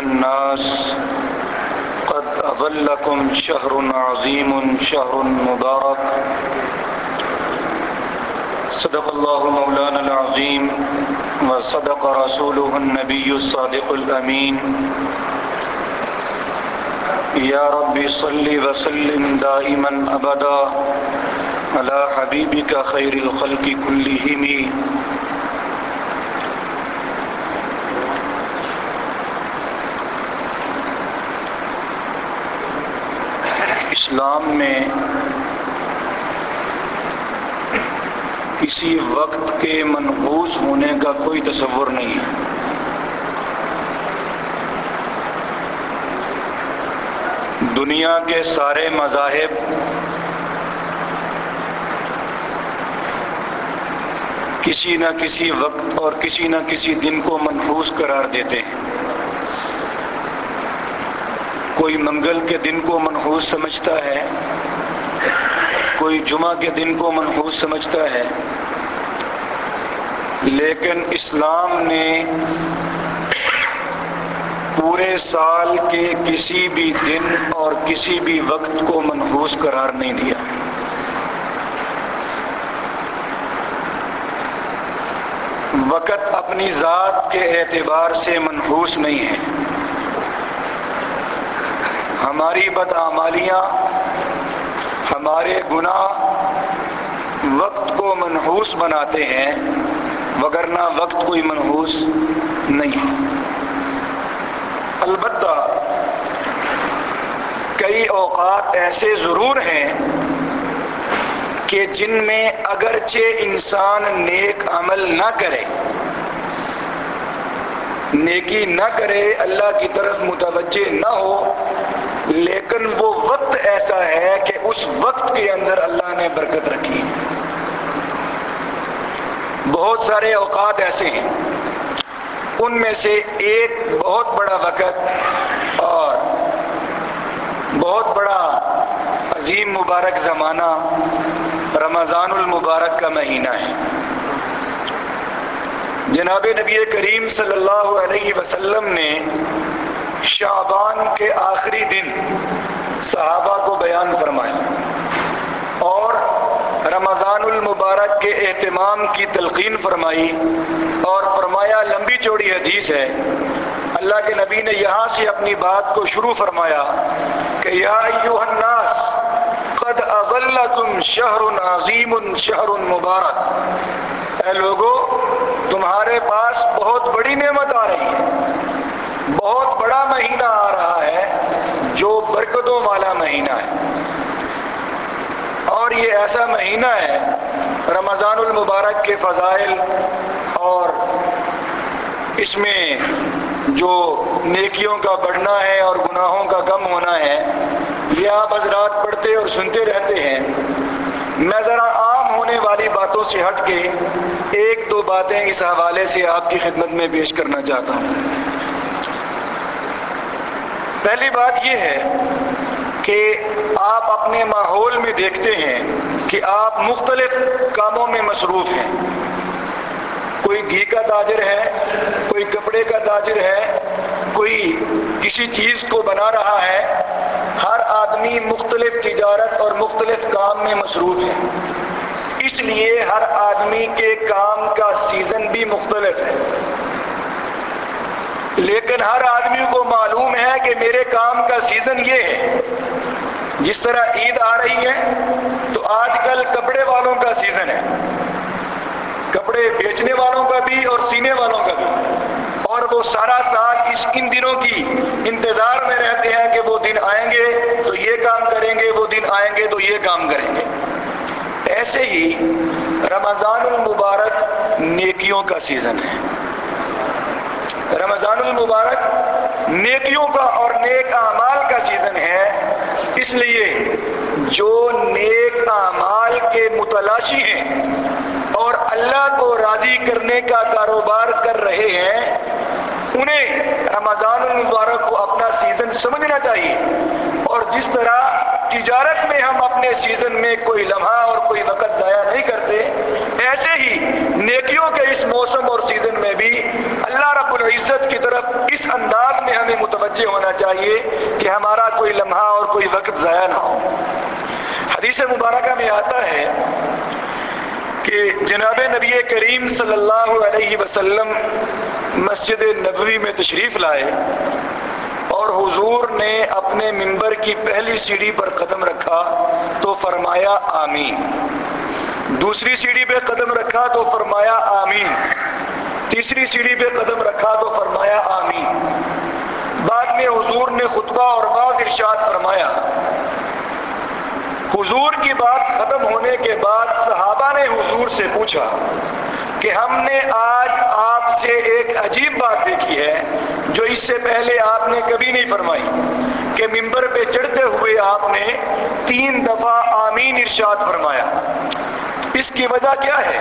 الناس، قد أظلكم شهر عظيم، شهر مبارك. صدق الله مولانا العظيم وصدق رسوله النبي الصادق الأمين. يا رب صل وسلم دائما أبدا على حبيبك خير الخلق كلهم. اسلام میں کسی وقت کے منحوس ہونے کا کوئی تصور نہیں ہے۔ دنیا کے سارے مذاہب کسی نہ کسی وقت اور کسی نہ کسی دن کو منحوس قرار دیتے ہیں۔ کوئی منگل کے دن کو منحوس سمجھتا ہے۔ کوئی جمعہ کے دن کو منحوس سمجھتا ہے۔ لیکن اسلام نے پورے سال کے کسی بھی دن اور کسی بھی وقت کو منحوس قرار نہیں دیا۔ وقت اپنی ذات کے اعتبار سے منحوس نہیں ہے۔ ہماری بدعمالیاں، ہمارے گناہ وقت کو منحوس بناتے ہیں، وگرنہ وقت کوئی منحوس نہیں۔ البتہ کئی اوقات ایسے ضرور ہیں کہ جن میں اگرچہ انسان نیک عمل نہ کرے، نیکی نہ کرے، اللہ کی طرف متوجہ نہ ہو لیکن وہ وقت ایسا ہے کہ اس وقت کے اندر اللہ نے برکت رکھی بہت سارے اوقات ایسے ہیں۔ ان میں سے ایک بہت بڑا وقت اور بہت بڑا عظیم مبارک زمانہ رمضان المبارک کا مہینہ ہے۔ جناب نبی کریم صلی اللہ علیہ وسلم نے شعبان کے آخری دن صحابہ کو بیان فرمایا اور رمضان المبارک کے اہتمام کی تلقین فرمائی اور فرمایا، لمبی چوڑی حدیث ہے، اللہ کے نبی نے یہاں سے اپنی بات کو شروع فرمایا کہ یا ایوہ الناس، قد اظلکم شہر عظیم، شہر مبارک۔ اے لوگو، تمہارے پاس بہت بڑی نعمت آ رہی ہے، بہت بڑا مہینہ آ رہا ہے جو برکتوں والا مہینہ ہے۔ اور یہ ایسا مہینہ ہے، رمضان المبارک کے فضائل اور اس میں جو نیکیوں کا بڑھنا ہے اور گناہوں کا کم ہونا ہے، یہ آپ حضرات پڑھتے اور سنتے رہتے ہیں۔ میں ذرا عام ہونے والی باتوں سے ہٹ کے ایک دو باتیں اس حوالے سے آپ کی خدمت میں پیش کرنا چاہتا ہوں۔ پہلی بات یہ ہے کہ آپ اپنے ماحول میں دیکھتے ہیں کہ آپ مختلف کاموں میں مصروف ہیں۔ کوئی گھی کا تاجر ہے، کوئی کپڑے کا تاجر ہے، کوئی کسی چیز کو بنا رہا ہے، ہر آدمی مختلف تجارت اور مختلف کام میں مصروف ہے۔ اس لیے ہر آدمی کے کام کا سیزن بھی مختلف ہے۔ لیکن ہر آدمی کو معلوم ہے کہ میرے کام کا سیزن یہ ہے۔ جس طرح عید آ رہی ہے، تو آج کل کپڑے والوں کا سیزن ہے۔ کپڑے بیچنے والوں کا بھی اور سینے والوں کا بھی۔ اور وہ سارا سال اس ان دنوں کی انتظار میں رہتے ہیں کہ وہ دن آئیں گے تو یہ کام کریں گے، وہ دن آئیں گے تو یہ کام کریں گے۔ ایسے ہی رمضان المبارک نیکیوں کا سیزن ہے۔ رمضان المبارک نیکیوں کا اور نیک اعمال کا سیزن ہے۔ اس لیے جو نیک اعمال کے متلاشی ہیں اور اللہ کو راضی کرنے کا کاروبار کر رہے ہیں، انہیں رمضان المبارک کو اپنا سیزن سمجھنا چاہیے۔ اور جس طرح تجارت میں ہم اپنے سیزن میں کوئی لمحہ اور کوئی وقت ضائع نہیں کرتے، ایسے ہی نیکیوں کے اس موسم اور سیزن میں بھی اللہ رب العزت کی طرف اس انداز میں ہمیں متوجہ ہونا چاہیے کہ ہمارا کوئی لمحہ اور کوئی وقت ضائع نہ ہو۔ حدیث مبارکہ میں آتا ہے کہ جناب نبی کریم صلی اللہ علیہ وسلم مسجد نبوی میں تشریف لائے اور حضور نے اپنے ممبر کی پہلی سیڑھی پر قدم رکھا تو فرمایا آمین۔ دوسری سیڑھی پہ قدم رکھا تو فرمایا آمین۔ تیسری سیڑھی پہ قدم رکھا تو فرمایا آمین۔ بعد میں حضور نے خطبہ اور بعض ارشاد فرمایا۔ حضور کی بات ختم ہونے کے بعد صحابہ نے حضور سے پوچھا کہ ہم نے آج آپ سے ایک عجیب بات دیکھی ہے جو اس سے پہلے آپ نے کبھی نہیں فرمائی، کہ ممبر پہ چڑھتے ہوئے آپ نے تین دفعہ آمین ارشاد فرمایا۔ اس کی وجہ کیا ہے؟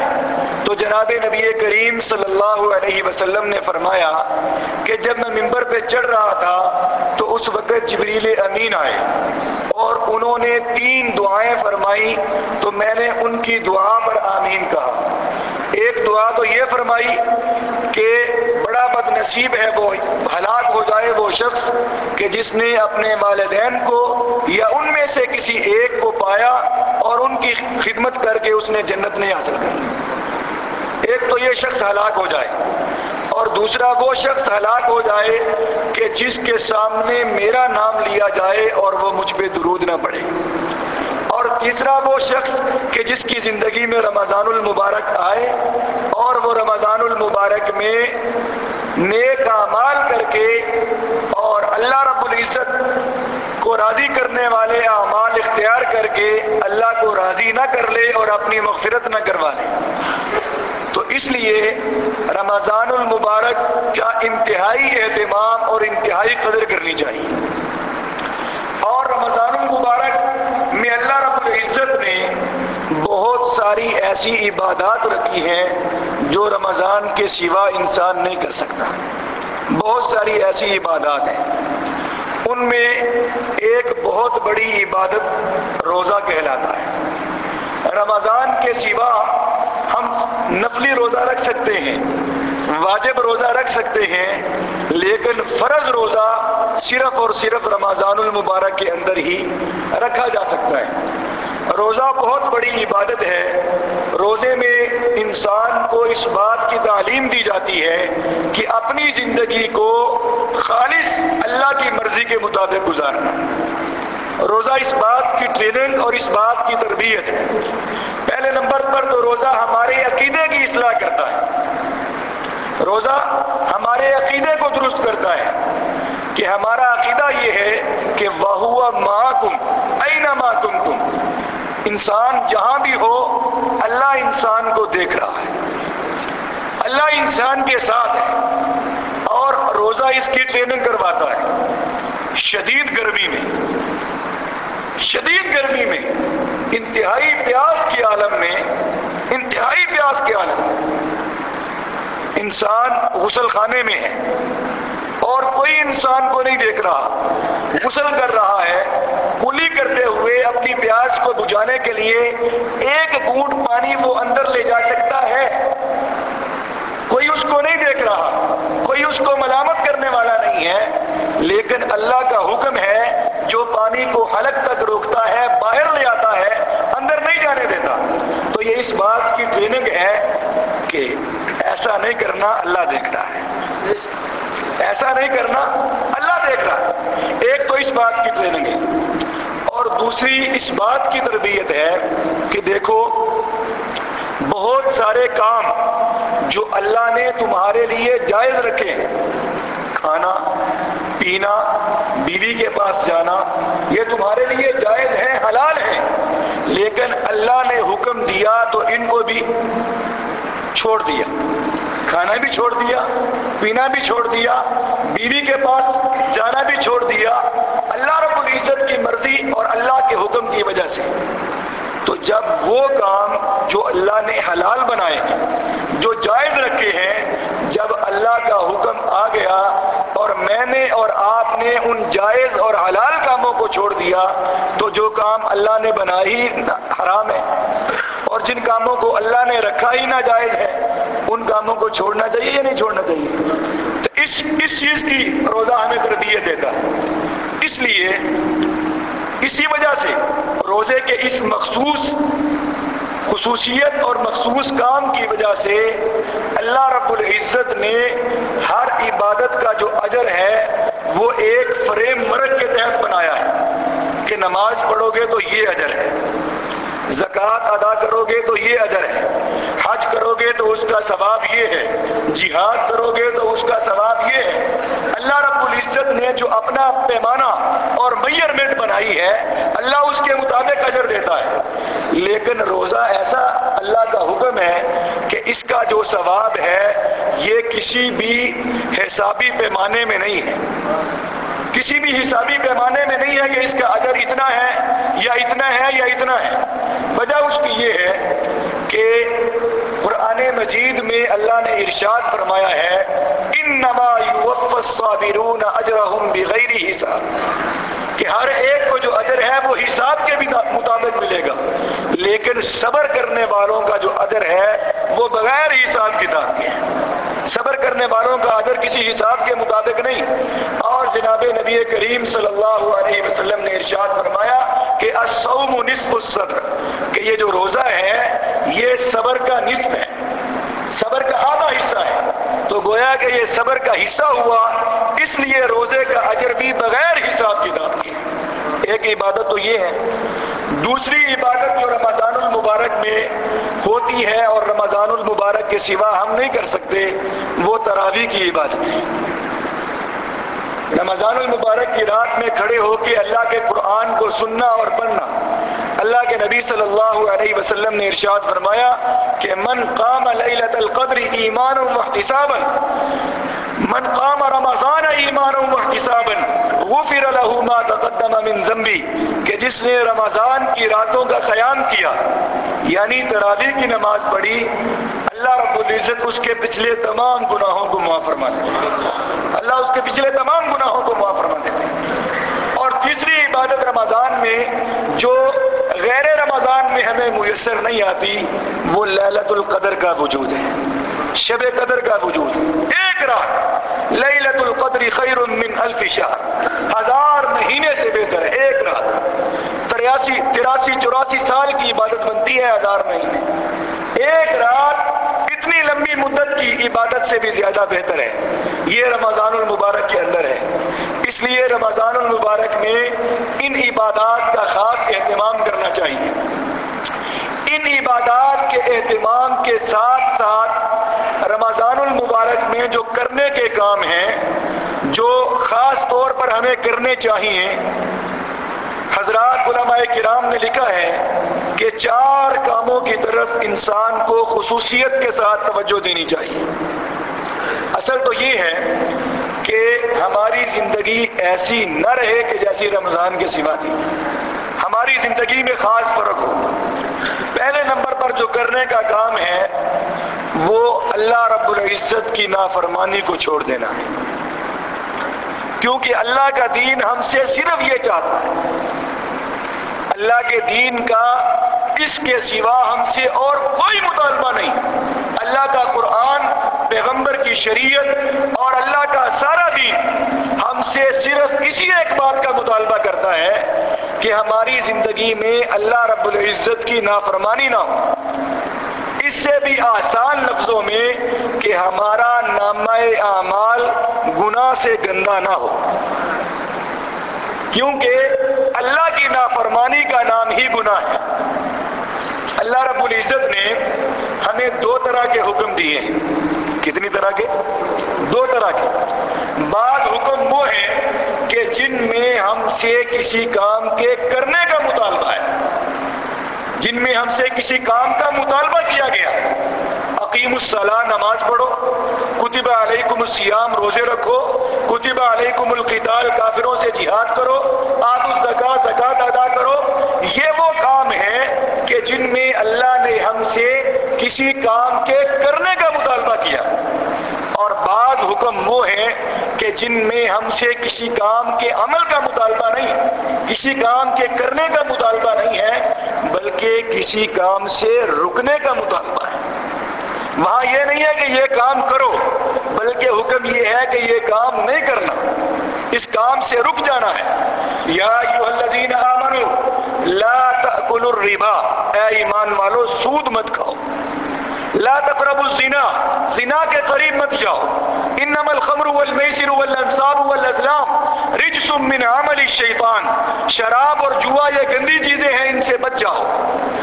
تو جناب نبی کریم صلی اللہ علیہ وسلم نے فرمایا کہ جب میں ممبر پہ چڑھ رہا تھا، تو اس وقت جبریل امین آئے اور انہوں نے تین دعائیں فرمائی تو میں نے ان کی دعا پر آمین کہا۔ ایک دعا تو یہ فرمائی کہ بڑا بد نصیب ہے وہ، ہلاک ہو جائے وہ شخص کہ جس نے اپنے والدین کو یا ان میں سے کسی ایک کو پایا اور ان کی خدمت کر کے اس نے جنت نہیں حاصل کر ایک تو یہ شخص ہلاک ہو جائے اور دوسرا وہ شخص ہلاک ہو جائے کہ جس کے سامنے میرا نام لیا جائے اور وہ مجھ پہ درود نہ پڑے۔ اور تیسرا وہ شخص کہ جس کی زندگی میں رمضان المبارک آئے اور وہ رمضان المبارک میں نیک اعمال کر کے اور اللہ رب العزت کو راضی کرنے والے اعمال اختیار کر کے اللہ کو راضی نہ کر لے اور اپنی مغفرت نہ کروا لے۔ تو اس لیے رمضان المبارک کا انتہائی اہتمام اور انتہائی قدر کرنی چاہیے۔ اور رمضان المبارک میں اللہ رب العزت نے بہت ساری ایسی عبادات رکھی ہیں جو رمضان کے سوا انسان نہیں کر سکتا۔ بہت ساری ایسی عبادات ہیں۔ ان میں ایک بہت بڑی عبادت روزہ کہلاتا ہے۔ رمضان کے سوا ہم نفلی روزہ رکھ سکتے ہیں، واجب روزہ رکھ سکتے ہیں، لیکن فرض روزہ صرف اور صرف رمضان المبارک کے اندر ہی رکھا جا سکتا ہے۔ روزہ بہت بڑی عبادت ہے۔ روزے میں انسان کو اس بات کی تعلیم دی جاتی ہے کہ اپنی زندگی کو خالص اللہ کی مرضی کے مطابق گزارنا روزہ اس بات کی ٹریننگ اور اس بات کی تربیت۔ ہے پہلے نمبر پر تو روزہ ہمارے عقیدے کی اصلاح کرتا ہے۔ روزہ ہمارے عقیدے کو درست کرتا ہے۔ کہ ہمارا عقیدہ یہ ہے کہ وہ ماں کم اینا ماں تم تم انسان جہاں بھی ہو، اللہ انسان کو دیکھ رہا ہے۔ اللہ انسان کے ساتھ ہے۔ روزہ اس کی ٹریننگ کرواتا ہے۔ شدید گرمی میں، شدید گرمی میں انتہائی پیاس کے عالم میں، انتہائی پیاس کے عالم میں انسان غسل خانے میں ہے اور کوئی انسان کو نہیں دیکھ رہا۔ غسل کر رہا ہے کلی کرتے ہوئے اپنی پیاس کو بجھانے کے لیے ایک گوٹ پانی وہ اندر لے جا سکتا ہے۔ کو نہیں دیکھ رہا، کوئی اس کو ملامت کرنے والا نہیں ہے۔ لیکن اللہ کا حکم ہے، جو پانی کو حلق تک روکتا ہے، باہر لے آتا ہے، اندر نہیں جانے دیتا۔ تو یہ اس بات کی ٹریننگ ہے کہ ایسا نہیں کرنا اللہ دیکھ رہا ہے۔ ایسا نہیں کرنا اللہ دیکھ رہا ہے ایک تو اس بات کی ٹریننگ ہے۔ اور دوسری اس بات کی تربیت ہے کہ دیکھو بہت سارے کام جو اللہ نے تمہارے لیے جائز رکھے ہیں کھانا، پینا، بیوی کے پاس جانا، یہ تمہارے لیے جائز ہے، حلال ہے، لیکن اللہ نے حکم دیا تو ان کو بھی چھوڑ دیا۔ کھانا بھی چھوڑ دیا، پینا بھی چھوڑ دیا، بیوی کے پاس جانا بھی چھوڑ دیا۔ اللہ رب العزت کی مرضی اور اللہ کے حکم کی وجہ سے۔ تو جب وہ کام جو اللہ نے حلال بنائے ہیں، جو جائز رکھے ہیں، جب اللہ کا حکم آ گیا اور میں نے اور آپ نے ان جائز اور حلال کاموں کو چھوڑ دیا، تو جو کام اللہ نے بنائی حرام ہے۔ اور جن کاموں کو اللہ نے رکھا ہی نہ جائز ہے، ان کاموں کو چھوڑنا چاہیے یا نہیں چھوڑنا چاہیے؟ تو اس اس چیز کی روزہ ہمیں تربیت دیتا ہے۔ اس لیے اسی وجہ سے روزے کے اس مخصوص خصوصیت اور مخصوص کام کی وجہ سے اللہ رب العزت نے ہر عبادت کا جو اجر ہے وہ ایک فریم مرک کے تحت بنایا ہے کہ نماز پڑھو گے تو یہ اجر ہے، زکوٰۃ ادا کرو گے تو یہ اجر ہے، حج کرو گے تو اس کا ثواب یہ ہے، جہاد کرو گے تو اس کا ثواب یہ ہے۔ اللہ رب العزت نے جو اپنا پیمانہ اور میئرمنٹ بنائی ہے، اللہ اس کے مطابق اجر دیتا ہے۔ لیکن روزہ ایسا اللہ کا حکم ہے کہ اس کا جو ثواب ہے، یہ کسی بھی حسابی پیمانے میں نہیں ہے۔ کسی بھی حسابی پیمانے میں نہیں ہے کہ اس کا اجر اتنا ہے یا اتنا ہے یا اتنا ہے۔ وجہ اس کی یہ ہے کہ قرآن مجید میں اللہ نے ارشاد فرمایا ہے ان نما صابرون اجرحم بغیر حساب۔ کہ ہر ایک کو جو اجر ہے وہ حساب کے بھی مطابق ملے گا۔ لیکن صبر کرنے والوں کا جو اجر ہے، وہ بغیر حساب کتاب کے۔ صبر کرنے والوں کا اجر کسی حساب کے مطابق نہیں۔ اور جناب نبی کریم صلی اللہ علیہ وسلم نے ارشاد فرمایا کہ الصوم نصف الصبر کہ یہ جو روزہ ہے، یہ صبر کا نصف ہے۔ صبر کا آدھا حصہ ہے۔ تو گویا کہ یہ صبر کا حصہ ہوا، اس لیے روزے کا اجر بھی بغیر حساب کتاب کے ایک عبادت تو یہ ہے۔ دوسری عبادت جو رمضان المبارک میں ہوتی ہے اور رمضان المبارک کے سوا ہم نہیں کر سکتے، وہ تراوی کی عبادت ہے۔ رمضان المبارک کی رات میں کھڑے ہو کے اللہ کے قرآن کو سننا اور پڑھنا۔ اللہ کے نبی صلی اللہ علیہ وسلم نے ارشاد فرمایا کہ من قام لیلت القدر ایمان و محتسابا من قام رمضان ایمان و غفر له ما تقدم من ذنبی، کہ جس نے رمضان کی راتوں کا قیام کیا یعنی تراوی کی نماز پڑھی، اللہ رب العزت اس کے پچھلے تمام گناہوں کو معاف فرما دیتے اللہ اس کے پچھلے تمام گناہوں کو معاف فرما دیتے اور تیسری عبادت رمضان میں جو غیر رمضان میں ہمیں میسر نہیں آتی، وہ للت القدر کا وجود ہے، شب قدر کا وجود ایک رات لیلت القدر خیر من الف شہر۔ ہزار مہینے سے بہتر ہے، ایک رات۔ تریاسی، تراسی، چوراسی سال کی عبادت بنتی ہے، ہزار مہینے۔ ایک رات اتنی لمبی مدت کی عبادت سے بھی زیادہ بہتر ہے۔ یہ رمضان المبارک کے اندر ہے۔ اس لیے رمضان المبارک میں ان عبادات کا خاص اہتمام کرنا چاہیے۔ ان عبادات کے اہتمام کے ساتھ ساتھ رمضان المبارک میں جو کرنے کے کام ہیں، جو خاص طور پر ہمیں کرنے چاہیے، حضرات علماء کرام نے لکھا ہے کہ چار کاموں کی طرف انسان کو خصوصیت کے ساتھ توجہ دینی چاہیے۔ اصل تو یہ ہے کہ ہماری زندگی ایسی نہ رہے کہ جیسی رمضان کے سوا تھی۔ ہماری زندگی میں خاص فرق ہو۔ پہلے نمبر پر جو کرنے کا کام ہے، وہ اللہ رب العزت کی نافرمانی کو چھوڑ دینا۔ ہے کیونکہ اللہ کا دین ہم سے صرف یہ چاہتا ہے۔ اللہ کے دین کا اس کے سوا ہم سے اور کوئی مطالبہ نہیں۔ اللہ کا قرآن پیغمبر کی شریعت اور اللہ کا سارا دین ہم سے صرف اسی ایک بات کا مطالبہ کرتا ہے کہ ہماری زندگی میں اللہ رب العزت کی نافرمانی نہ ہو۔ اس سے بھی آسان لفظوں میں کہ ہمارا نامہ اعمال گناہ سے گندا نہ ہو۔ کیونکہ اللہ کی نافرمانی کا نام ہی گناہ ہے۔ اللہ رب العزت نے ہمیں دو طرح کے حکم دیے ہیں۔ کتنی طرح کے؟ دو طرح کے۔ بعض حکم وہ ہیں کہ جن میں ہم سے کسی کام کے کرنے کا مطالبہ ہے۔ جن میں ہم سے کسی کام کا مطالبہ کیا گیا۔ اقیم الصلاح نماز پڑھو۔ کتب علیکم السیام روزے رکھو۔ کتب علیکم القتال، کافروں سے جہاد کرو۔ آد الزکا زکات ادا کرو۔ یہ وہ کام ہے جن میں اللہ نے ہم سے کسی کام کے کرنے کا مطالبہ کیا۔ اور بعض حکم وہ ہیں کہ جن میں ہم سے کسی کام کے عمل کا مطالبہ نہیں، کسی کام کے کرنے کا مطالبہ نہیں ہے، بلکہ کسی کام سے رکنے کا مطالبہ ہے۔ وہاں یہ نہیں ہے کہ یہ کام کرو، بلکہ حکم یہ ہے کہ یہ کام نہیں کرنا۔ اس کام سے رک جانا ہے۔ یا الذین آمنوا، لا الربا۔ اے ایمان والو، سود مت کھاؤ۔ لا تقربوا الزنا۔ زنا کے قریب مت جاؤ۔ انما الخمر والمیسر والانصاب والازلام رجس من عمل الشیطان۔ شراب اور جوا یہ گندی چیزیں ہیں، ان سے بچ جاؤ۔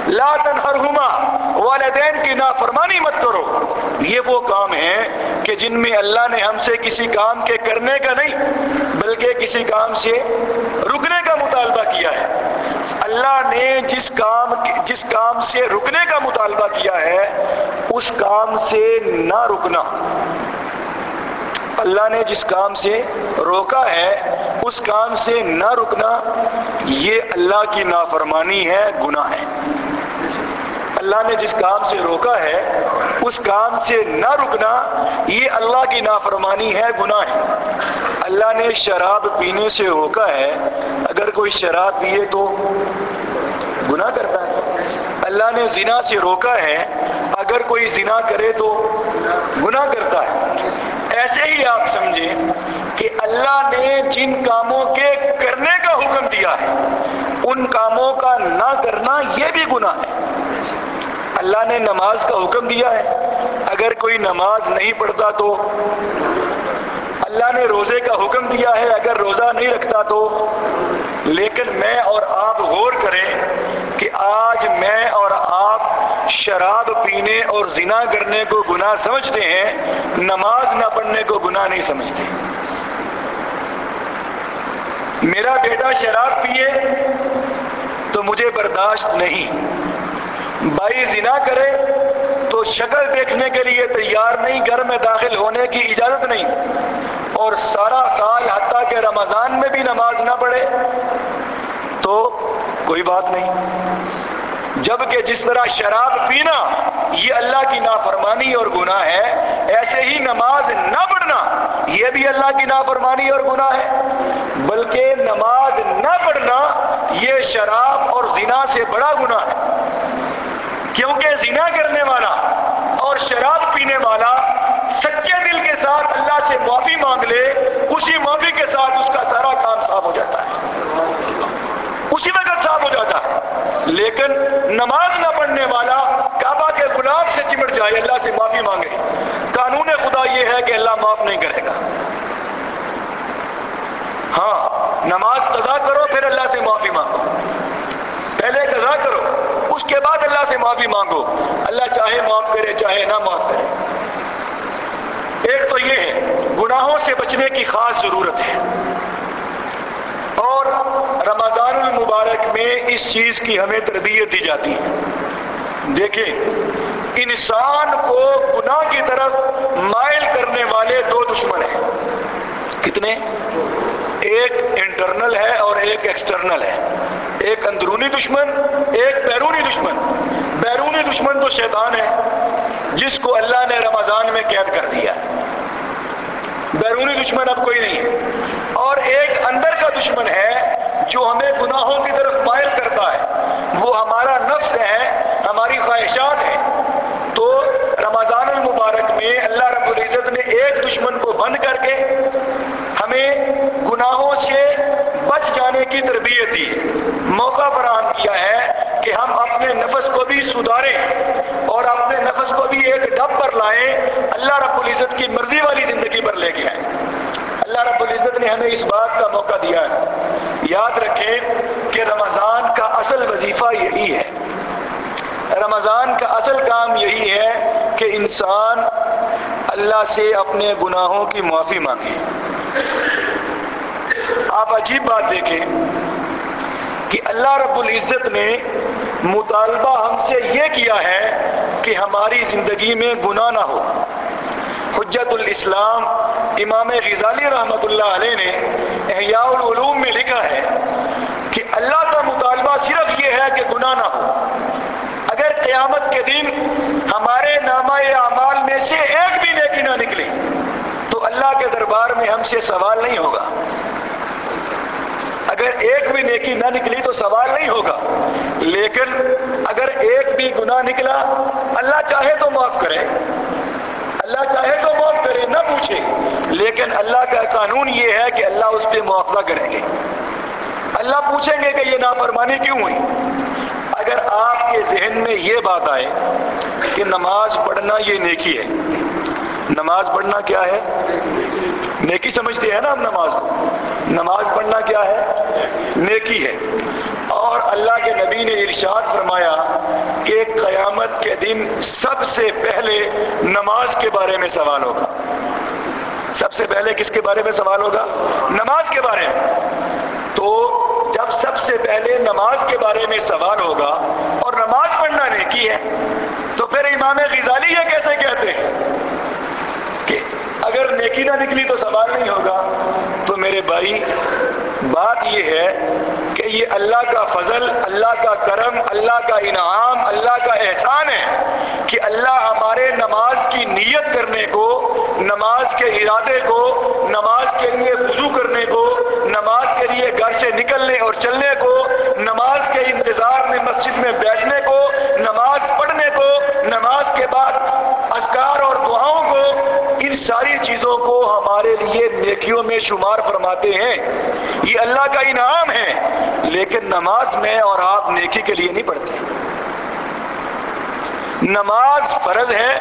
لا تنہرہما۔ والدین کی نافرمانی مت کرو۔ یہ وہ کام ہیں کہ جن میں اللہ نے ہم سے کسی کام کے کرنے کا نہیں، بلکہ کسی کام سے رکنے کا مطالبہ کیا ہے۔ اللہ نے جس کام جس کام سے رکنے کا مطالبہ کیا ہے، اس کام سے نہ رکنا۔ اللہ نے جس کام سے روکا ہے، اس کام سے نہ رکنا، یہ اللہ کی نافرمانی ہے، گناہ ہے۔ اللہ نے جس کام سے روکا ہے، اس کام سے نہ رکنا، یہ اللہ کی نافرمانی ہے، گناہ ہے۔ اللہ نے شراب پینے سے روکا ہے، اگر کوئی شراب پیے تو گناہ کرتا ہے۔ اللہ نے زنا سے روکا ہے، اگر کوئی زنا کرے تو گناہ کرتا ہے۔ ایسے ہی آپ سمجھیں کہ اللہ نے جن کاموں کے کرنے کا حکم دیا ہے، ان کاموں کا نہ کرنا یہ بھی گناہ ہے۔ اللہ نے نماز کا حکم دیا ہے۔ اگر کوئی نماز نہیں پڑھتا تو اللہ نے روزے کا حکم دیا ہے، اگر روزہ نہیں رکھتا تو۔ لیکن میں اور آپ غور کریں کہ آج میں اور آپ شراب پینے اور زنا کرنے کو گناہ سمجھتے ہیں، نماز نہ پڑھنے کو گناہ نہیں سمجھتے۔ میرا بیٹا شراب پیے تو مجھے برداشت نہیں۔ بھائی زنا کرے تو شکل دیکھنے کے لیے تیار نہیں، گھر میں داخل ہونے کی اجازت نہیں۔ اور سارا سال حتیٰ کہ رمضان میں بھی نماز نہ پڑھے تو کوئی بات نہیں۔ جبکہ جس طرح شراب پینا، یہ اللہ کی نافرمانی اور گناہ ہے، ایسے ہی نماز نہ پڑھنا، یہ بھی اللہ کی نافرمانی اور گناہ ہے۔ بلکہ نماز نہ پڑھنا، یہ شراب اور زنا سے بڑا گناہ ہے۔ کیونکہ زنا کرنے والا اور شراب پینے والا سچے دل کے ساتھ اللہ سے معافی مانگ لے، اسی معافی کے ساتھ اس کا سارا کام صاف ہو جاتا ہے۔ اسی وقت صاف ہو جاتا ہے۔ لیکن نماز نہ پڑھنے والا کعبہ کے گلاب سے چمٹ جائے، اللہ سے معافی مانگے۔ قانون خدا یہ ہے کہ اللہ معاف نہیں کرے گا۔ ہاں نماز قضا کرو، پھر اللہ سے معافی مانگو۔ پہلے قضا کرو۔ اس کے بعد اللہ سے معافی مانگو۔ اللہ چاہے معاف کرے، چاہے نہ معاف کرے۔ ایک تو یہ ہے، گناہوں سے بچنے کی خاص ضرورت ہے۔ اور رمضان المبارک میں اس چیز کی ہمیں تربیت دی جاتی ہے۔ دیکھیں، انسان کو گناہ کی طرف مائل کرنے والے دو دشمن ہیں۔ کتنے؟ ایک انٹرنل ہے اور ایک ایکسٹرنل ہے۔ ایک اندرونی دشمن، ایک بیرونی دشمن۔ بیرونی دشمن تو شیطان ہے، جس کو اللہ نے رمضان میں قید کر دیا۔ بیرونی دشمن اب کوئی نہیں ہے۔ اور ایک اندر کا دشمن ہے، جو ہمیں گناہوں کی طرف مائل کرتا ہے۔ وہ ہمارا نفس ہے، ہماری خواہشات ہیں۔ تو رمضان المبارک میں اللہ رب العزت نے ایک دشمن کو بند کر کے ہمیں گناہوں سے بچ جانے کی تربیت دی۔ موقع فراہم کیا ہے کہ ہم اپنے نفس کو بھی سدھاریں اور اپنے نفس کو بھی ایک ڈب پر لائیں۔ اللہ رب العزت کی مرضی والی زندگی پر لے کے آئیں۔ اللہ رب العزت نے ہمیں اس بات کا موقع دیا ہے۔ یاد رکھیں کہ رمضان کا اصل وظیفہ یہی ہے۔ رمضان کا اصل کام یہی ہے کہ انسان اللہ سے اپنے گناہوں کی معافی مانگے۔ عجیب بات دیکھیں کہ اللہ رب العزت نے مطالبہ ہم سے یہ کیا ہے کہ ہماری زندگی میں گناہ نہ ہو۔ حجت الاسلام امام غزالی رحمۃ اللہ علیہ نے احیاء العلوم میں لکھا ہے کہ اللہ کا مطالبہ صرف یہ ہے کہ گناہ نہ ہو۔ اگر قیامت کے دن ہمارے نامہ اعمال میں سے ایک بھی نیکی نہ نکلے تو اللہ کے دربار میں ہم سے سوال نہیں ہوگا۔ اگر ایک بھی نیکی نہ نکلی تو سوال نہیں ہوگا۔ لیکن اگر ایک بھی گناہ نکلا، اللہ چاہے تو معاف کرے۔ اللہ چاہے تو معاف کرے، نہ پوچھے۔ لیکن اللہ کا قانون یہ ہے کہ اللہ اس پہ معافلہ کریں گے۔ اللہ پوچھیں گے کہ یہ نافرمانی کیوں ہوئی؟ اگر آپ کے ذہن میں یہ بات آئے کہ نماز پڑھنا یہ نیکی ہے، نماز پڑھنا کیا ہے؟ نیکی سمجھتے ہیں نا ہم نماز کو۔ نماز پڑھنا کیا ہے؟ نیکی ہے۔ اور اللہ کے نبی نے ارشاد فرمایا کہ قیامت کے دن سب سے پہلے نماز کے بارے میں سوال ہوگا۔ سب سے پہلے کس کے بارے میں سوال ہوگا؟ نماز کے بارے میں۔ تو جب سب سے پہلے نماز کے بارے میں سوال ہوگا اور نماز پڑھنا نیکی ہے، تو پھر امام غزالی یہ کیسے کہتے ہیں؟ اگر نیکی نہ نکلی تو سوال نہیں ہوگا۔ تو میرے بھائی، بات یہ ہے کہ یہ اللہ کا فضل، اللہ کا کرم، اللہ کا انعام، اللہ کا احسان ہے کہ اللہ ہمارے نماز کی نیت کرنے کو، نماز کے ارادے کو، نماز کے لیے وضو کرنے کو، نماز کے لیے گھر سے نکلنے اور چلنے کو، نماز کے انتظار میں مسجد میں بیٹھنے کو، نماز پڑھنے کو، نماز کے بعد اسکار اور دعاؤں کو ان ساری چیزوں کو ہمارے لیے نیکیوں میں شمار فرماتے ہیں۔ یہ اللہ کا انعام ہے، لیکن نماز میں اور آپ نیکی کے لیے نہیں پڑھتے۔ نماز فرض ہے،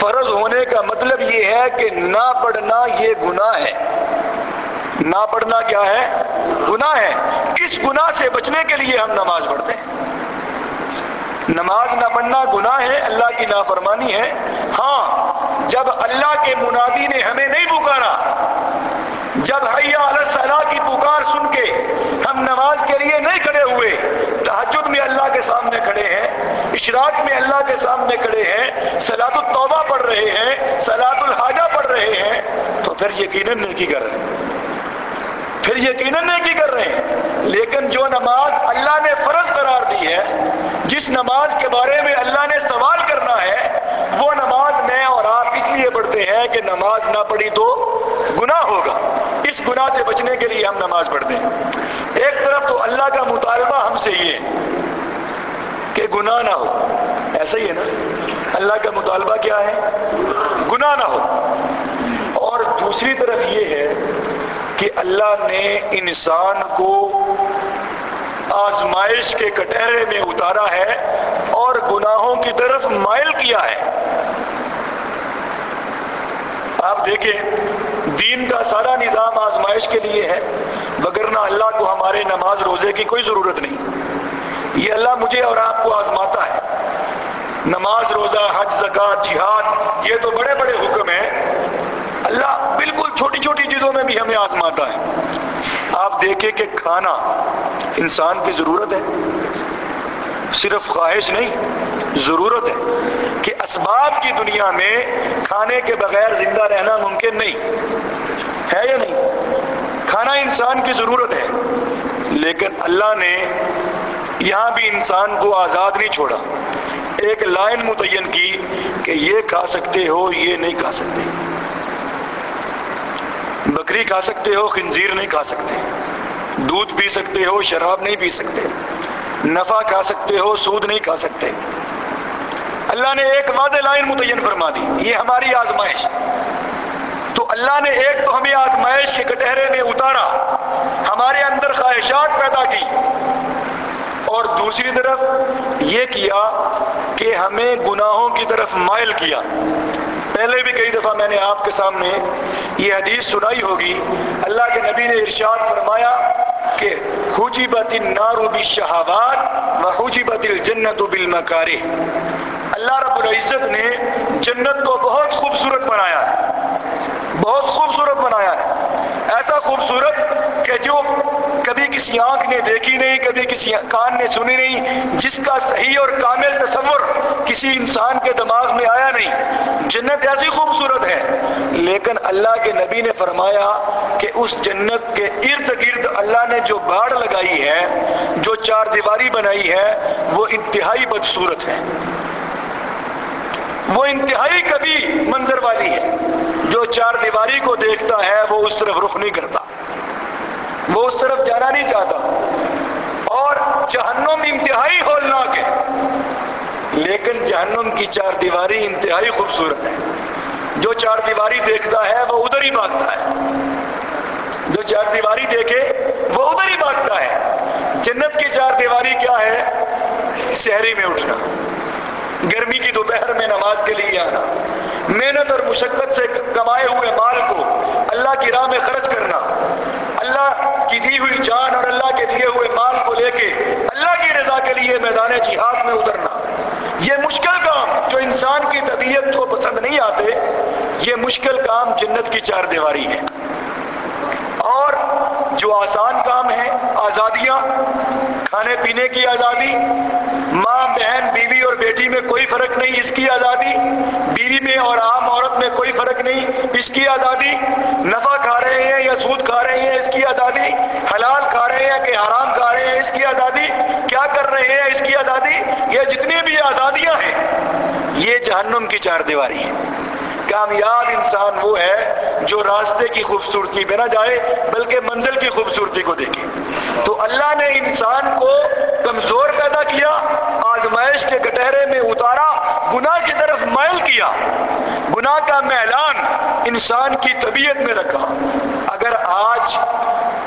فرض ہونے کا مطلب یہ ہے کہ نہ پڑھنا یہ گناہ ہے۔ نہ پڑھنا کیا ہے؟ گناہ ہے۔ اس گناہ سے بچنے کے لیے ہم نماز پڑھتے ہیں۔ نماز نہ پڑھنا گناہ ہے، اللہ کی نافرمانی ہے۔ ہاں جب اللہ کے منادی نے ہمیں نہیں پکارا، جب حیا علیہ صلاح کی پکار سن کے ہم نماز کے لیے نہیں کھڑے ہوئے تحجد میں اللہ کے سامنے کھڑے ہیں، اشراق میں اللہ کے سامنے کھڑے ہیں سلاد التوبہ پڑھ رہے ہیں سلاد الحاجہ پڑھ رہے ہیں، تو پھر یقیناً نیکی کر رہے۔ ہیں پھر یقیناً نیکی کر رہے۔ ہیں لیکن جو نماز اللہ نے فرض قرار دی ہے، جس نماز کے بارے میں اللہ نے سوال کرنا ہے، وہ نماز میں اور آپ اس پڑھتے ہیں کہ نماز نہ پڑھی تو گناہ ہوگا۔ اس گناہ سے بچنے کے لیے ہم نماز پڑھتے ہیں۔ ایک طرف تو اللہ کا مطالبہ ہم سے یہ کہ گناہ نہ ہو۔ ایسا ہی ہے نا۔ اللہ کا مطالبہ کیا ہے؟ گناہ نہ ہو۔ اور دوسری طرف یہ ہے کہ اللہ نے انسان کو آزمائش کے کٹہرے میں اتارا ہے اور گناہوں کی طرف مائل کیا ہے۔ آپ دیکھیں، دین کا سارا نظام آزمائش کے لیے ہے، مگر نہ اللہ کو ہمارے نماز روزے کی کوئی ضرورت نہیں۔ یہ اللہ مجھے اور آپ کو آزماتا ہے۔ نماز روزہ، حج زکات جہاد، یہ تو بڑے بڑے حکم ہیں۔ اللہ بالکل چھوٹی چھوٹی چیزوں میں بھی ہمیں آزماتا ہے۔ آپ دیکھیں کہ کھانا انسان کی ضرورت ہے۔ صرف خواہش نہیں، ضرورت ہے۔ کہ اسباب کی دنیا میں کھانے کے بغیر زندہ رہنا ممکن نہیں۔ ہے یا نہیں؟ کھانا انسان کی ضرورت ہے، لیکن اللہ نے یہاں بھی انسان کو آزاد نہیں چھوڑا۔ ایک لائن متعین کی کہ یہ کھا سکتے ہو، یہ نہیں کھا سکتے۔ بکری کھا سکتے ہو، خنزیر نہیں کھا سکتے۔ دودھ پی سکتے ہو، شراب نہیں پی سکتے۔ نفع کھا سکتے ہو، سود نہیں کھا سکتے۔ اللہ نے ایک وعدے لائن متعین فرما دی، یہ ہماری آزمائش۔ تو اللہ نے ایک تو ہمیں آزمائش کے کٹہرے میں اتارا، ہمارے اندر خواہشات پیدا کی۔ اور دوسری طرف یہ کیا کہ ہمیں گناہوں کی طرف مائل کیا۔ پہلے بھی کئی دفعہ میں نے آپ کے سامنے یہ حدیث سنائی ہوگی۔ اللہ کے نبی نے ارشاد فرمایا کہ خوجی بت نارو بھی شہابات و خوجی بت الجنت و اللہ رب العزت نے جنت کو بہت خوبصورت بنایا ہے۔ بہت خوبصورت بنایا ہے۔ ایسا خوبصورت کہ جو کبھی کسی آنکھ نے دیکھی نہیں، کبھی کبھی کسی کان نے سنی نہیں، جس کا صحیح اور کامل تصور کسی انسان کے دماغ میں آیا نہیں۔ جنت ایسی خوبصورت ہے۔ لیکن اللہ کے نبی نے فرمایا کہ اس جنت کے ارد گرد اللہ نے جو باڑ لگائی ہے، جو چار دیواری بنائی ہے، وہ انتہائی بدصورت ہے۔ وہ انتہائی کبھی منظر والی ہے۔ جو چار دیواری کو دیکھتا ہے، وہ اس طرف رخ نہیں کرتا۔ وہ اس طرف جانا نہیں چاہتا۔ اور جہنم انتہائی ہولناک ہے۔ لیکن جہنم کی چار دیواری انتہائی خوبصورت ہے۔ جو چار دیواری دیکھتا ہے، وہ ادھر ہی بھاگتا ہے۔ جو چار دیواری دیکھے، وہ ادھر ہی بھاگتا ہے۔ جنت کی چار دیواری کیا ہے؟ شہری میں اٹھنا۔ گرمی کی دوپہر میں نماز کے لیے آنا، محنت اور مشقت سے کمائے ہوئے مال کو اللہ کی راہ میں خرچ کرنا، اللہ کی دی ہوئی جان اور اللہ کے دیے ہوئے مال کو لے کے اللہ کی رضا کے لیے میدان جہاد میں اترنا۔ یہ مشکل کام جو انسان کی طبیعت کو پسند نہیں آتے، یہ مشکل کام جنت کی چار دیواری ہے۔ اور جو آسان کام ہے آزادیاں، کھانے پینے کی آزادی، ماں، بہن بیوی اور بیٹی میں کوئی فرق نہیں، اس کی آزادی بیوی میں اور عام عورت میں کوئی فرق نہیں، اس کی آزادی نفع کھا رہے ہیں یا سود کھا رہے ہیں، اس کی آزادی حلال کھا رہے ہیں کہ حرام کھا رہے ہیں، اس کی آزادی کیا کر رہے ہیں، اس کی آزادی یہ جتنی بھی آزادیاں ہیں، یہ جہنم کی چار دیواری ہے کامیاب انسان وہ ہے جو راستے کی خوبصورتی پہ نہ جائے، بلکہ منزل کی خوبصورتی کو دیکھے۔ تو اللہ نے انسان کو کمزور پیدا کیا آزمائش کے کٹہرے میں اتارا، گناہ کی طرف مائل کیا۔ گناہ کا میلان انسان کی طبیعت میں رکھا۔ اگر آج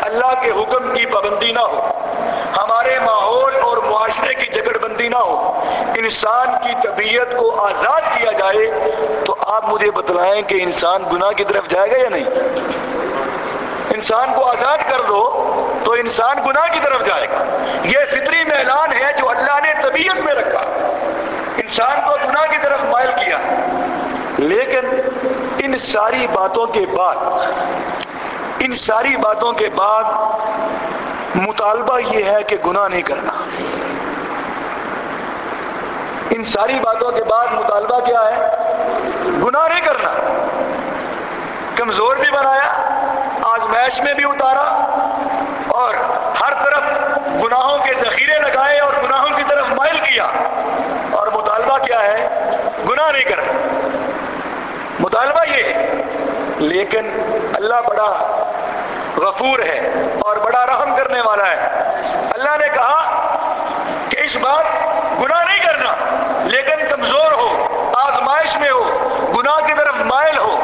اللہ کے حکم کی پابندی نہ ہو، ہمارے ماحول اور معاشرے کی جگڑ بندی نہ ہو، انسان کی طبیعت کو آزاد کیا جائے، تو آپ مجھے بتلائیں کہ انسان گناہ کی طرف جائے گا یا نہیں؟ انسان کو آزاد کر دو تو انسان گناہ کی طرف جائے گا۔ یہ فطری میلان ہے جو اللہ نے طبیعت میں رکھا۔ انسان کو گناہ کی طرف مائل کیا۔ لیکن ان ساری باتوں کے بعد، ان ساری باتوں کے بعد مطالبہ یہ ہے کہ گناہ نہیں کرنا۔ ان ساری باتوں کے بعد مطالبہ کیا ہے؟ گناہ نہیں کرنا۔ کمزور بھی بنایا آزمائش میں بھی اتارا اور ہر طرف گناہوں کے ذخیرے لگائے اور گناہوں کی طرف مائل کیا۔ اور مطالبہ کیا ہے؟ گناہ نہیں کرنا۔ مطالبہ یہ ہے، لیکن اللہ بڑا غفور ہے اور بڑا رحم کرنے والا ہے۔ اللہ نے کہا کہ اس بات گناہ نہیں کرنا، لیکن کمزور ہو، آزمائش میں ہو، گناہ کی طرف مائل ہو۔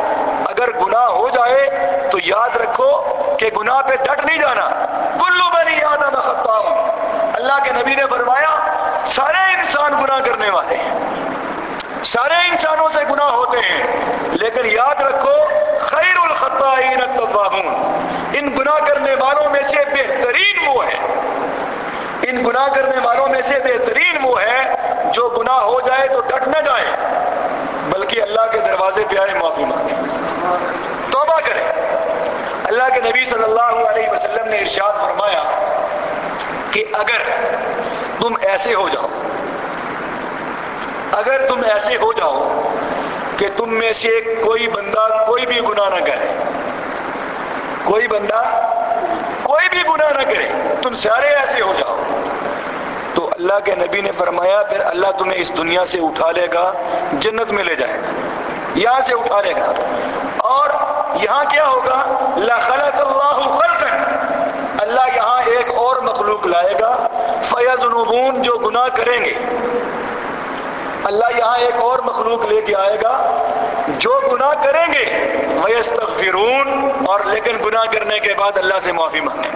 اگر گناہ ہو جائے یاد رکھو کہ گناہ پہ ڈٹ نہیں جانا۔ کلو بنی یاد آنا خطا اللہ کے نبی نے فرمایا، سارے انسان گناہ کرنے والے ہیں۔ سارے انسانوں سے گناہ ہوتے ہیں۔ لیکن یاد رکھو خیر الخطائین التوابون۔ ان گناہ کرنے والوں میں سے بہترین وہ ہے۔ ان گناہ کرنے والوں میں سے بہترین وہ ہے جو گناہ ہو جائے تو ڈٹ نہ جائے، بلکہ اللہ کے دروازے پہ آئے، معافی مانگے۔ اللہ کے نبی صلی اللہ علیہ وسلم نے ارشاد فرمایا کہ اگر تم ایسے ہو جاؤ، اگر تم ایسے ہو جاؤ کہ تم میں سے کوئی بندہ کوئی بھی گناہ نہ کرے، کوئی بندہ کوئی بھی گناہ نہ کرے، تم سارے ایسے ہو جاؤ۔ تو اللہ کے نبی نے فرمایا، پھر اللہ تمہیں اس دنیا سے اٹھا لے گا، جنت میں لے جائے گا، یہاں سے اٹھا لے گا۔ اور یہاں کیا ہوگا؟ لخلق اللہ خلقا۔ اللہ یہاں ایک اور مخلوق لائے گا۔ فیض نبون جو گناہ کریں گے۔ اللہ یہاں ایک اور مخلوق لے کے آئے گا۔ جو گناہ کریں گے ویستغفرون اور لیکن گناہ کرنے کے بعد اللہ سے معافی مانگیں۔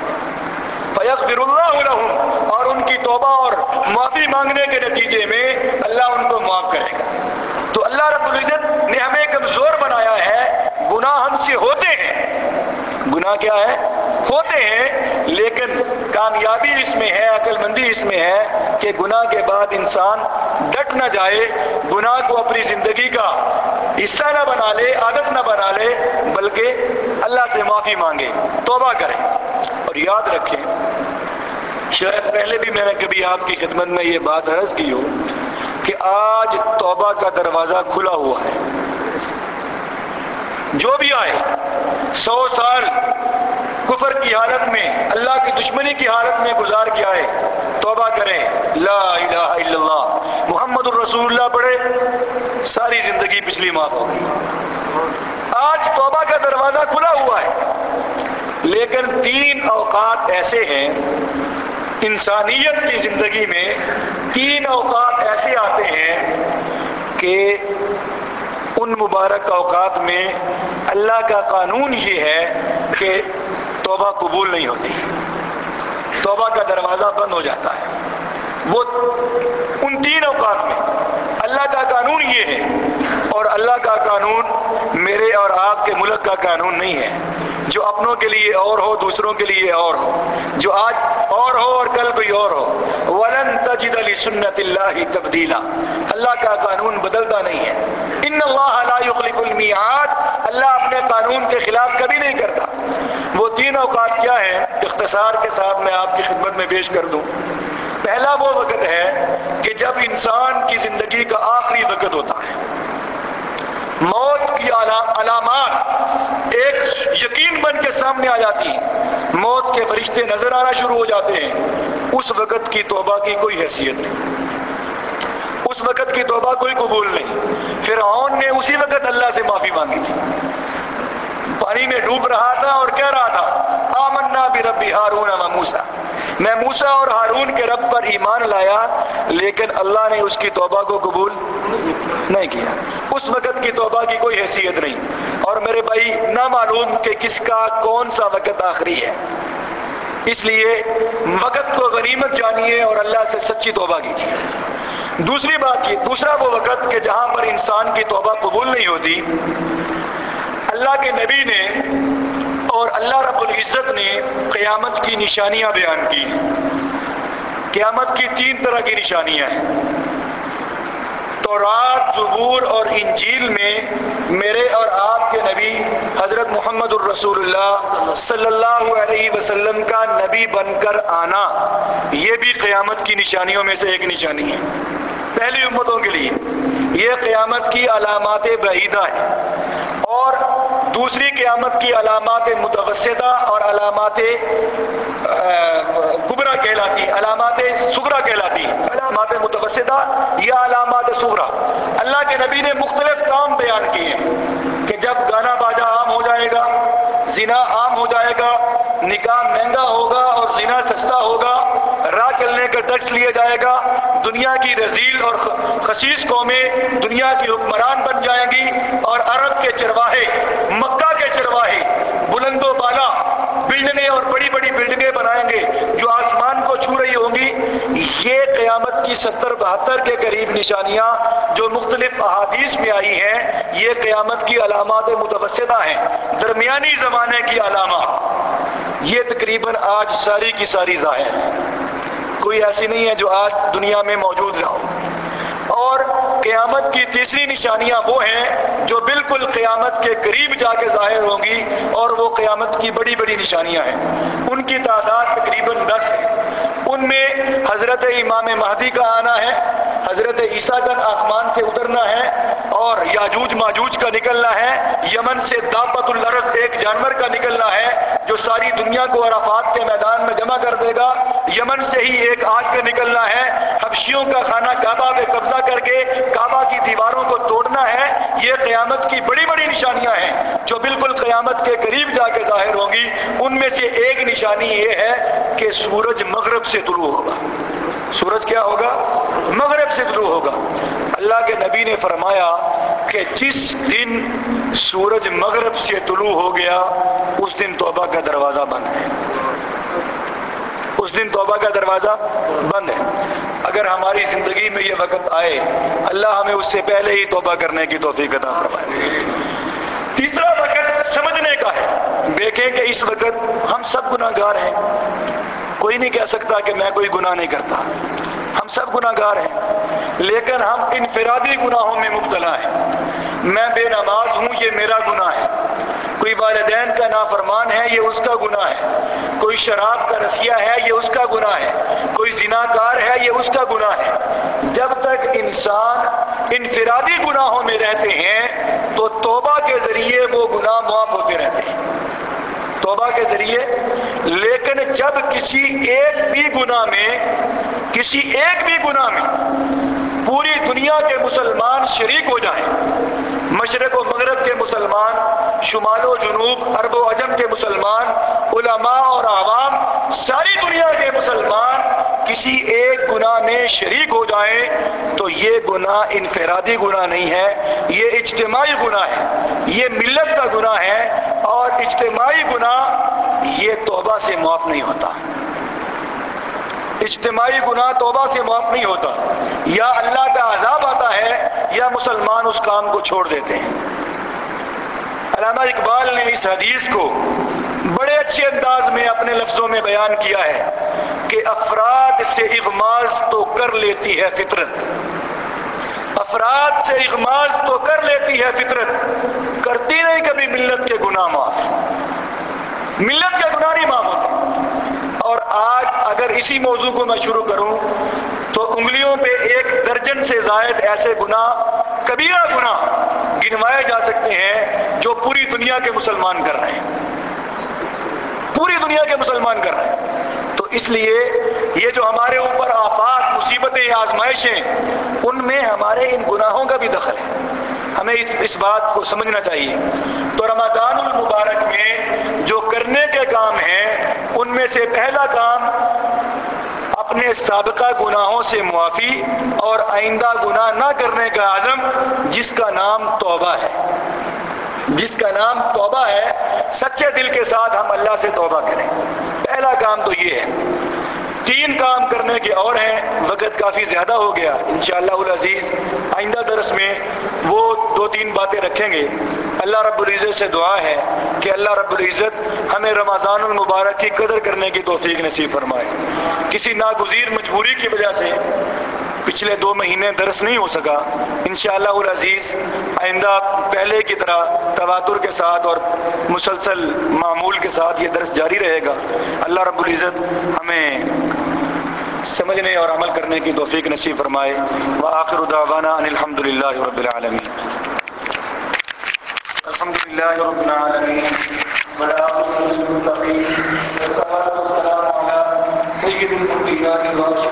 فیغفر اللہ لہم اور ان کی توبہ اور معافی مانگنے کے نتیجے میں اللہ ان کو معاف کرے گا۔ تو اللہ رب العزت نے ہمیں کمزور بنایا ہے۔ گناہ ہم سے ہوتے ہیں۔ گناہ کیا ہے؟ ہوتے ہیں، لیکن کامیابی اس میں ہے عقل مندی اس میں ہے کہ گناہ کے بعد انسان ڈٹ نہ جائے، گناہ کو اپنی زندگی کا حصہ نہ بنا لے، عادت نہ بنا لے، بلکہ اللہ سے معافی مانگے، توبہ کریں اور یاد رکھیں، شاید پہلے بھی میں نے کبھی آپ کی خدمت میں یہ بات عرض کی ہو کہ آج توبہ کا دروازہ کھلا ہوا ہے۔ جو بھی آئے، سو سال کفر کی حالت میں، اللہ کی دشمنی کی حالت میں گزار کے آئے، توبہ کریں۔ لا الہ الا اللہ۔ محمد الرسول اللہ پڑھے، ساری زندگی پچھلی معاف ہوگی آج توبہ کا دروازہ کھلا ہوا ہے۔ لیکن تین اوقات ایسے ہیں، انسانیت کی زندگی میں تین اوقات ایسے آتے ہیں کہ ان مبارک اوقات میں اللہ کا قانون یہ ہے کہ توبہ قبول نہیں ہوتی۔ توبہ کا دروازہ بند ہو جاتا ہے۔ وہ ان تین اوقات میں اللہ کا قانون یہ ہے اور اللہ کا قانون میرے اور آپ کے ملک کا قانون نہیں ہے۔ جو اپنوں کے لیے اور ہو، دوسروں کے لیے اور ہو۔ جو آج اور ہو اور کل کوئی اور ہو۔ ولن تجد علی سنت اللہ تبدیلا۔ اللہ کا قانون بدلتا نہیں ہے۔ ان اللہ لا يخلف المیعاد۔ اللہ اپنے قانون کے خلاف کبھی نہیں کرتا۔ وہ تین اوقات کیا ہیں؟ اختصار کے ساتھ میں آپ کی خدمت میں پیش کر دوں۔ پہلا وہ وقت ہے کہ جب انسان کی زندگی کا آخری وقت ہوتا ہے۔ موت کی علامات ایک یقین بن کے سامنے آ جاتی ہیں۔ موت کے فرشتے نظر آنا شروع ہو جاتے ہیں۔ اس وقت کی توبہ کی کوئی حیثیت نہیں۔ اس وقت کی توبہ کوئی قبول نہیں۔ پھر نے اسی وقت اللہ سے معافی مانگی تھی۔ پانی میں ڈوب رہا تھا اور کہہ رہا تھا، آمنا بھی ربی ہارون موسا میں موسا اور ہارون کے رب پر ایمان لایا، لیکن اللہ نے اس کی توبہ کو قبول نہیں کیا۔ اس وقت کی توبہ کی کوئی حیثیت نہیں۔ اور میرے بھائی نہ معلوم کہ کس کا کون سا وقت آخری ہے۔ اس لیے وقت کو غنیمت جانیے اور اللہ سے سچی توبہ کیجیے۔ دوسری بات یہ دوسرا وہ وقت کہ جہاں پر انسان کی توبہ قبول نہیں ہوتی اللہ کے نبی نے اور اللہ رب العزت نے قیامت کی نشانیاں بیان کی۔ قیامت کی تین طرح کی نشانیاں ہیں۔ تورات، زبور اور انجیل میں میرے اور آپ کے نبی حضرت محمد الرسول اللہ صلی اللہ علیہ وسلم کا نبی بن کر آنا، یہ بھی قیامت کی نشانیوں میں سے ایک نشانی ہے۔ پہلی امتوں کے لیے، یہ قیامت کی علامات بعیدہ ہے دوسری قیامت کی علامات متوسطہ اور علامات کبرا کہلاتی، علامات سگرا کہلاتی۔ علامات متوسطہ یا علامات سغرا اللہ کے نبی نے مختلف کام بیان کیے کہ جب گانا باجا عام ہو جائے گا، زنا عام ہو جائے گا، نکاح مہنگا ہوگا اور زنا سستا ہوگا، راہ چلنے کا ٹیکس لیا جائے گا، دنیا کی رزیل اور خصیص قومیں دنیا کی حکمران بن جائیں گی اور عرب کے چرواہے بلند و بالا بلڈنگیں اور بڑی بڑی بلڈنگیں بنائیں گے جو آسمان کو چھو رہی ہوں گی، یہ قیامت کی ستر بہتر کے قریب نشانیاں جو مختلف احادیث میں آئی ہیں، یہ قیامت کی علامات متوسطہ ہیں، درمیانی زمانے کی علامات یہ تقریباً آج ساری کی ساری ظاہر ہے کوئی ایسی نہیں ہے جو آج دنیا میں موجود نہ ہو۔ اور قیامت کی تیسری نشانیاں وہ ہیں جو بالکل قیامت کے قریب جا کے ظاہر ہوں گی اور وہ قیامت کی بڑی بڑی نشانیاں ہیں۔ ان کی تعداد تقریباً دس ہے۔ ان میں حضرت امام مہدی کا آنا ہے، حضرت عیسیٰ کا آسمان سے اترنا ہے اور یاجوج ماجوج کا نکلنا ہے، یمن سے داپت الرس ایک جانور کا نکلنا ہے جو ساری دنیا کو عرفات کے میدان میں جمع کر دے گا۔ یمن سے ہی ایک آگ کا نکلنا ہے۔ حبشیوں کا خانہ کعبہ پہ قبضہ کر کے کعبہ کی دیواروں کو توڑنا ہے۔ یہ قیامت کی بڑی بڑی نشانیاں ہیں جو بالکل قیامت کے قریب جا کے ظاہر ہوں گی۔ ان میں سے ایک نشانی یہ ہے کہ سورج مغرب سے سے طلوع ہوگا۔ سورج کیا ہوگا؟ مغرب سے طلوع ہوگا۔ اللہ کے نبی نے فرمایا کہ جس دن سورج مغرب سے طلوع ہو گیا، اس دن توبہ کا دروازہ بند ہے۔ اس دن توبہ کا دروازہ بند ہے۔ اگر ہماری زندگی میں یہ وقت آئے، اللہ ہمیں اس سے پہلے ہی توبہ کرنے کی توفیق عطا فرمائے۔ تیسرا وقت سمجھنے کا ہے۔ دیکھیں کہ اس وقت ہم سب گناہ گار ہیں۔ کوئی نہیں کہہ سکتا کہ میں کوئی گناہ نہیں کرتا۔ ہم سب گناہ گار ہیں، لیکن ہم انفرادی گناہوں میں مبتلا ہیں۔ میں بے نماز ہوں، یہ میرا گناہ ہے۔ کوئی والدین کا نافرمان ہے، یہ اس کا گناہ ہے۔ کوئی شراب کا رسیہ ہے، یہ اس کا گناہ ہے۔ کوئی زناکار ہے، یہ اس کا گناہ ہے۔ جب تک انسان انفرادی گناہوں میں رہتے ہیں، تو توبہ کے ذریعے وہ گناہ معاف ہوتے رہتے ہیں۔ توبہ کے ذریعے لیکن جب کسی ایک بھی گناہ میں، کسی ایک بھی گناہ میں پوری دنیا کے مسلمان شریک ہو جائیں، مشرق و مغرب کے مسلمان، شمال و جنوب، عرب و عجم کے مسلمان، علماء اور عوام، ساری دنیا کے مسلمان کسی ایک گناہ میں شریک ہو جائیں، تو یہ گناہ انفرادی گناہ نہیں ہے، یہ اجتماعی گناہ ہے، یہ ملت کا گناہ ہے اور اجتماعی گناہ یہ توبہ سے معاف نہیں ہوتا۔ اجتماعی گناہ توبہ سے معاف نہیں ہوتا۔ یا اللہ کا عذاب آتا ہے یا مسلمان اس کام کو چھوڑ دیتے ہیں۔ علامہ اقبال نے اس حدیث کو بڑے اچھے انداز میں اپنے لفظوں میں بیان کیا ہے کہ افراد سے اغماز تو کر لیتی ہے فطرت۔ افراد سے اغماز تو کر لیتی ہے فطرت۔ کرتی نہیں کبھی ملت کے گناہ معاف۔ ملت کے گناہ نہیں معاف اور آج اگر اسی موضوع کو میں شروع کروں، تو انگلیوں پہ ایک درجن سے زائد ایسے گناہ، کبیرہ گناہ گنوائے جا سکتے ہیں جو پوری دنیا کے مسلمان کر رہے ہیں۔ پوری دنیا کے مسلمان کر رہے ہیں۔ تو اس لیے یہ جو ہمارے اوپر آفات، مصیبتیں، آزمائشیں، ان میں ہمارے ان گناہوں کا بھی دخل ہے۔ ہمیں اس اس بات کو سمجھنا چاہیے۔ تو رمضان المبارک میں جو کرنے کے کام ہیں، ان میں سے پہلا کام اپنے سابقہ گناہوں سے معافی اور آئندہ گناہ نہ کرنے کا عزم، جس کا نام توبہ ہے۔ جس کا نام توبہ ہے، سچے دل کے ساتھ ہم اللہ سے توبہ کریں۔ پہلا کام تو یہ ہے۔ تین کام کرنے کے اور ہیں، وقت کافی زیادہ ہو گیا۔ انشاءاللہ العزیز، آئندہ درس میں وہ دو تین باتیں رکھیں گے۔ اللہ رب العزت سے دعا ہے کہ اللہ رب العزت ہمیں رمضان المبارک کی قدر کرنے کی توفیق نصیب فرمائے۔ کسی ناگزیر مجبوری کی وجہ سے پچھلے دو مہینے درس نہیں ہو سکا، انشاءاللہ العزیز آئندہ پہلے کی طرح تواتر کے ساتھ اور مسلسل معمول کے ساتھ یہ درس جاری رہے گا۔ اللہ رب العزت ہمیں سمجھنے اور عمل کرنے کی توفیق نصیب فرمائے۔ وآخر دعوانا ان الحمد للہ رب العالمین۔ الحمد لله رب العالمين ولا أقول المتقين والصلاة والسلام على سيد الأنبياء والرسل